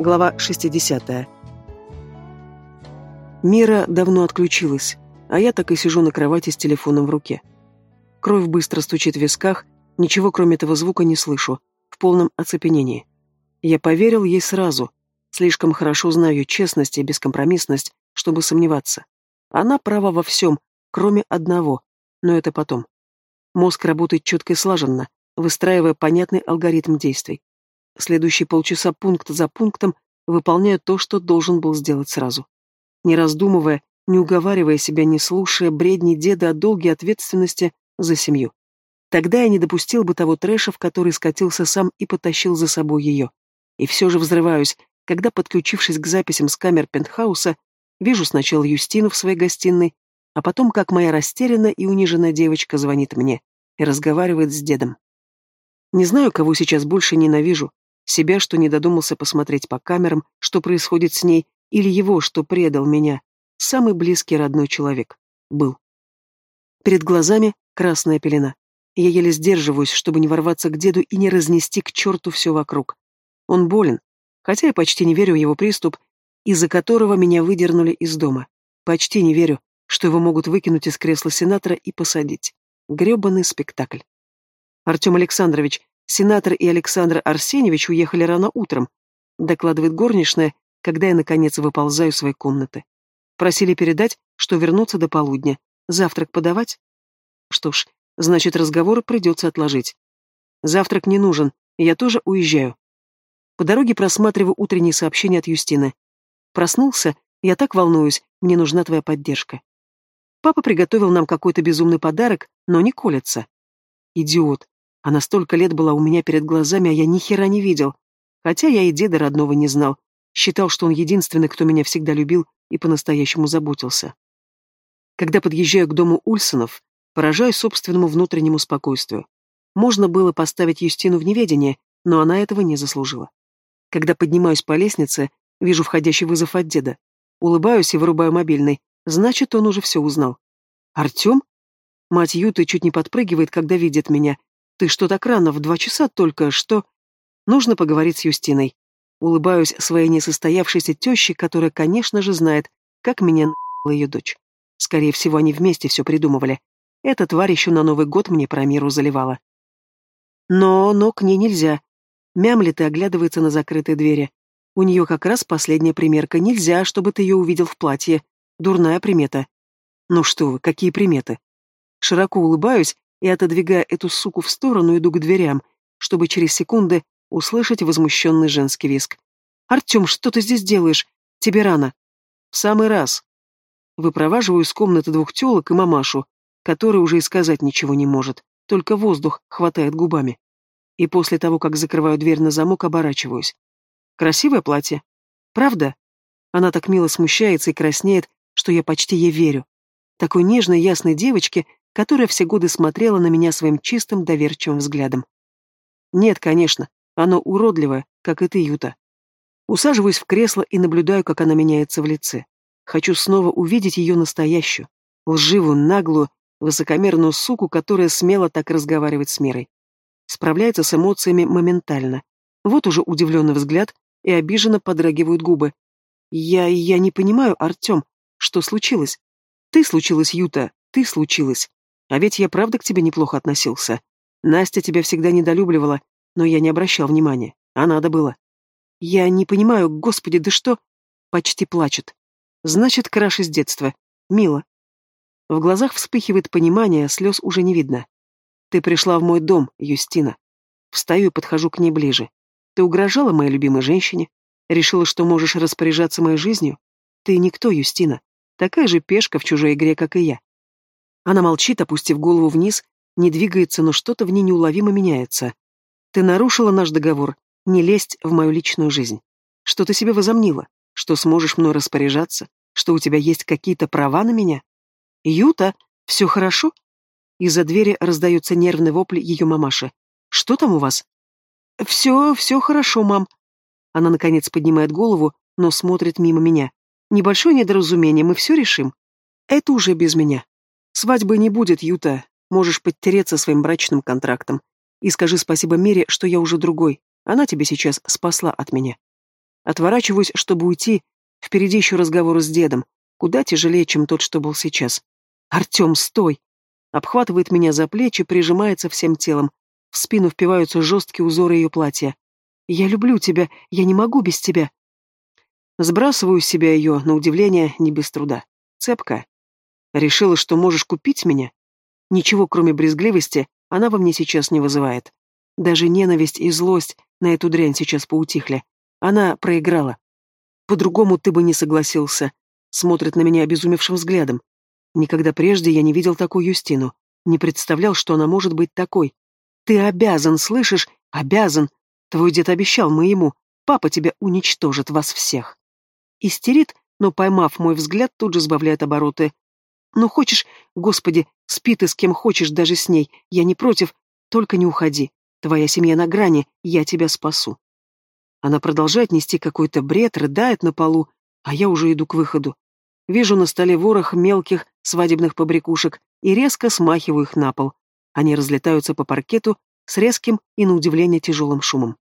Глава 60. Мира давно отключилась, а я так и сижу на кровати с телефоном в руке. Кровь быстро стучит в висках, ничего кроме этого звука не слышу, в полном оцепенении. Я поверил ей сразу, слишком хорошо знаю честность и бескомпромиссность, чтобы сомневаться. Она права во всем, кроме одного, но это потом. Мозг работает четко и слаженно, выстраивая понятный алгоритм действий. Следующие полчаса пункт за пунктом выполняю то, что должен был сделать сразу. Не раздумывая, не уговаривая себя, не слушая бредни деда о долге ответственности за семью. Тогда я не допустил бы того трэша, в который скатился сам и потащил за собой ее. И все же взрываюсь, когда, подключившись к записям с камер пентхауса, вижу сначала Юстину в своей гостиной, а потом, как моя растерянная и униженная девочка звонит мне и разговаривает с дедом. Не знаю, кого сейчас больше ненавижу, себя, что не додумался посмотреть по камерам, что происходит с ней, или его, что предал меня. Самый близкий родной человек. Был. Перед глазами красная пелена. Я еле сдерживаюсь, чтобы не ворваться к деду и не разнести к черту все вокруг. Он болен, хотя я почти не верю в его приступ, из-за которого меня выдернули из дома. Почти не верю, что его могут выкинуть из кресла сенатора и посадить. Гребаный спектакль. Артем Александрович, сенатор и Александр Арсеньевич уехали рано утром, докладывает горничная, когда я, наконец, выползаю из своей комнаты. Просили передать, что вернуться до полудня. Завтрак подавать? Что ж, значит, разговор придется отложить. Завтрак не нужен, я тоже уезжаю. По дороге просматриваю утренние сообщения от Юстины. Проснулся, я так волнуюсь, мне нужна твоя поддержка. Папа приготовил нам какой-то безумный подарок, но не колется. Идиот. Она столько лет была у меня перед глазами, а я ни хера не видел. Хотя я и деда родного не знал. Считал, что он единственный, кто меня всегда любил и по-настоящему заботился. Когда подъезжаю к дому Ульсонов, поражаюсь собственному внутреннему спокойствию. Можно было поставить Юстину в неведение, но она этого не заслужила. Когда поднимаюсь по лестнице, вижу входящий вызов от деда. Улыбаюсь и вырубаю мобильный. Значит, он уже все узнал. «Артем?» Мать Юты чуть не подпрыгивает, когда видит меня. «Ты что так рано? В два часа только, что...» Нужно поговорить с Юстиной. Улыбаюсь своей несостоявшейся теще, которая, конечно же, знает, как меня на***ла ее дочь. Скорее всего, они вместе все придумывали. Эта тварь еще на Новый год мне про миру заливала. Но, но к ней нельзя. Мямлит и оглядывается на закрытые двери. У нее как раз последняя примерка. Нельзя, чтобы ты ее увидел в платье. Дурная примета. Ну что вы, какие приметы? Широко улыбаюсь и, отодвигая эту суку в сторону, иду к дверям, чтобы через секунды услышать возмущенный женский виск. «Артем, что ты здесь делаешь? Тебе рано». «В самый раз». Выпроваживаю из комнаты двух телок и мамашу, которая уже и сказать ничего не может, только воздух хватает губами. И после того, как закрываю дверь на замок, оборачиваюсь. Красивое платье. Правда? Она так мило смущается и краснеет, что я почти ей верю. Такой нежной, ясной девочке, которая все годы смотрела на меня своим чистым, доверчивым взглядом. Нет, конечно, оно уродливое, как и ты, Юта. Усаживаюсь в кресло и наблюдаю, как она меняется в лице. Хочу снова увидеть ее настоящую, лживую, наглую, высокомерную суку, которая смело так разговаривать с Мирой. Справляется с эмоциями моментально. Вот уже удивленный взгляд, и обиженно подрагивают губы. «Я... я не понимаю, Артем, что случилось? Ты случилась, Юта, ты случилась. А ведь я правда к тебе неплохо относился. Настя тебя всегда недолюбливала, но я не обращал внимания. А надо было. Я не понимаю, господи, да что? Почти плачет. Значит, краш из детства. Мило. В глазах вспыхивает понимание, слез уже не видно. Ты пришла в мой дом, Юстина. Встаю и подхожу к ней ближе. Ты угрожала моей любимой женщине? Решила, что можешь распоряжаться моей жизнью? Ты никто, Юстина. Такая же пешка в чужой игре, как и я. Она молчит, опустив голову вниз, не двигается, но что-то в ней неуловимо меняется. Ты нарушила наш договор, не лезть в мою личную жизнь. Что ты себе возомнила? Что сможешь мной распоряжаться? Что у тебя есть какие-то права на меня? Юта, все хорошо? Из-за двери раздается нервный вопль ее мамаши. Что там у вас? Все, все хорошо, мам. Она, наконец, поднимает голову, но смотрит мимо меня. Небольшое недоразумение, мы все решим. Это уже без меня. Свадьбы не будет, Юта. Можешь подтереться своим брачным контрактом. И скажи спасибо Мире, что я уже другой. Она тебя сейчас спасла от меня. Отворачиваюсь, чтобы уйти. Впереди еще разговоры с дедом. Куда тяжелее, чем тот, что был сейчас. «Артем, стой!» Обхватывает меня за плечи, прижимается всем телом. В спину впиваются жесткие узоры ее платья. «Я люблю тебя, я не могу без тебя». Сбрасываю с себя ее, на удивление, не без труда. Цепка. Решила, что можешь купить меня? Ничего, кроме брезгливости, она во мне сейчас не вызывает. Даже ненависть и злость на эту дрянь сейчас поутихли. Она проиграла. По-другому ты бы не согласился. Смотрит на меня обезумевшим взглядом. Никогда прежде я не видел такую Юстину. Не представлял, что она может быть такой. Ты обязан, слышишь? Обязан. Твой дед обещал моему. Папа тебя уничтожит, вас всех. Истерит, но, поймав мой взгляд, тут же сбавляет обороты. Ну, хочешь, господи, спи ты с кем хочешь, даже с ней. Я не против, только не уходи. Твоя семья на грани, я тебя спасу. Она продолжает нести какой-то бред, рыдает на полу, а я уже иду к выходу. Вижу на столе ворох мелких свадебных побрякушек и резко смахиваю их на пол. Они разлетаются по паркету с резким и, на удивление, тяжелым шумом.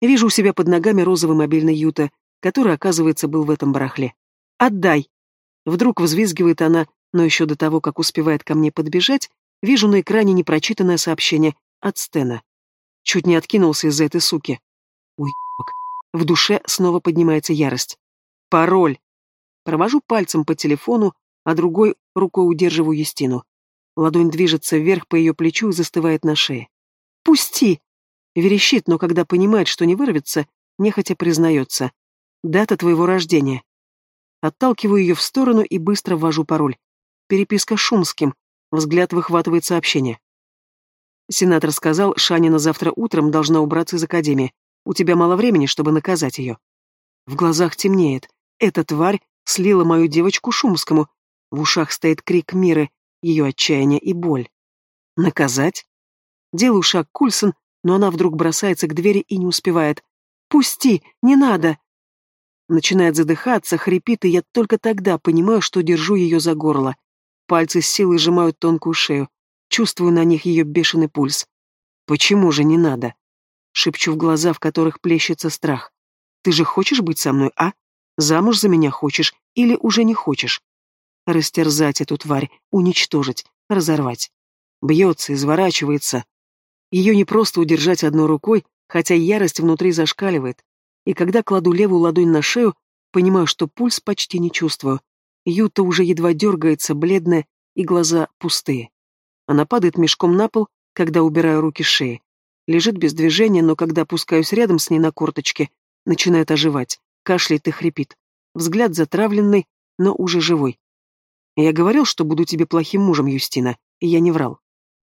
Вижу у себя под ногами розовый мобильный Юта, который, оказывается, был в этом барахле. «Отдай!» Вдруг взвизгивает она, но еще до того, как успевает ко мне подбежать, вижу на экране непрочитанное сообщение от Стена. Чуть не откинулся из-за этой суки. Уебок. В душе снова поднимается ярость. Пароль. Провожу пальцем по телефону, а другой рукой удерживаю Юстину. Ладонь движется вверх по ее плечу и застывает на шее. «Пусти!» Верещит, но когда понимает, что не вырвется, нехотя признается. Дата твоего рождения. Отталкиваю ее в сторону и быстро ввожу пароль. Переписка с Шумским. Взгляд выхватывает сообщение. Сенатор сказал, Шанина завтра утром должна убраться из академии. У тебя мало времени, чтобы наказать ее. В глазах темнеет. Эта тварь слила мою девочку Шумскому. В ушах стоит крик Миры, ее отчаяние и боль. Наказать? Делаю шаг Кульсон, но она вдруг бросается к двери и не успевает. «Пусти! Не надо!» Начинает задыхаться, хрипит, и я только тогда понимаю, что держу ее за горло. Пальцы с силой сжимают тонкую шею. Чувствую на них ее бешеный пульс. «Почему же не надо?» Шепчу в глаза, в которых плещется страх. «Ты же хочешь быть со мной, а? Замуж за меня хочешь или уже не хочешь?» Растерзать эту тварь, уничтожить, разорвать. Бьется, изворачивается. Ее не просто удержать одной рукой, хотя ярость внутри зашкаливает. И когда кладу левую ладонь на шею, понимаю, что пульс почти не чувствую. Юта уже едва дергается, бледная, и глаза пустые. Она падает мешком на пол, когда убираю руки с шеи. Лежит без движения, но когда опускаюсь рядом с ней на корточке, начинает оживать, кашляет и хрипит. Взгляд затравленный, но уже живой. Я говорил, что буду тебе плохим мужем, Юстина, и я не врал.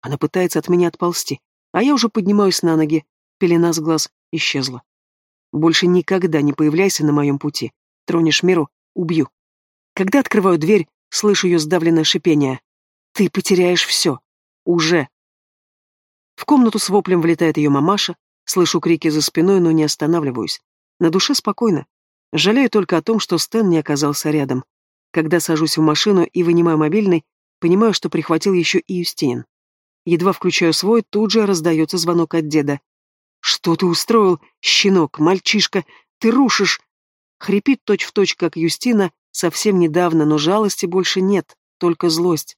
Она пытается от меня отползти, а я уже поднимаюсь на ноги, пелена с глаз исчезла. Больше никогда не появляйся на моем пути. Тронешь миру — убью. Когда открываю дверь, слышу ее сдавленное шипение. Ты потеряешь все. Уже. В комнату с воплем влетает ее мамаша, слышу крики за спиной, но не останавливаюсь. На душе спокойно. Жалею только о том, что Стэн не оказался рядом. Когда сажусь в машину и вынимаю мобильный, понимаю, что прихватил еще и Юстинин. Едва включаю свой, тут же раздается звонок от деда. «Что ты устроил, щенок, мальчишка? Ты рушишь!» Хрипит точь-в-точь, точь, как Юстина, совсем недавно, но жалости больше нет, только злость.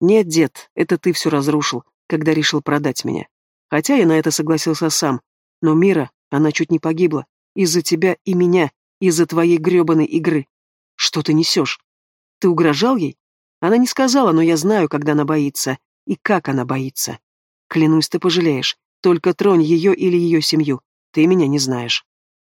«Нет, дед, это ты все разрушил, когда решил продать меня. Хотя я на это согласился сам. Но Мира, она чуть не погибла. Из-за тебя и меня, из-за твоей гребаной игры. Что ты несешь? Ты угрожал ей? Она не сказала, но я знаю, когда она боится. И как она боится. Клянусь, ты пожалеешь. Только тронь ее или ее семью. Ты меня не знаешь.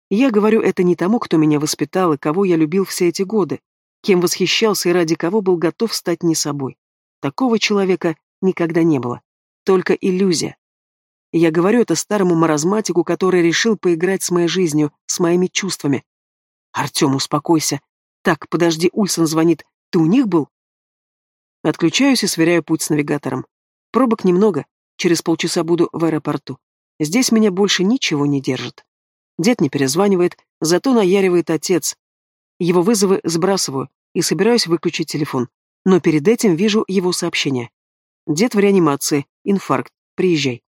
Я говорю это не тому, кто меня воспитал и кого я любил все эти годы, кем восхищался и ради кого был готов стать не собой. Такого человека никогда не было. Только иллюзия. Я говорю это старому маразматику, который решил поиграть с моей жизнью, с моими чувствами. Артем, успокойся. Так, подожди, Ульсон звонит. Ты у них был? Отключаюсь и сверяю путь с навигатором. Пробок немного, Через полчаса буду в аэропорту. Здесь меня больше ничего не держит. Дед не перезванивает, зато наяривает отец. Его вызовы сбрасываю и собираюсь выключить телефон. Но перед этим вижу его сообщение. Дед в реанимации, инфаркт, приезжай.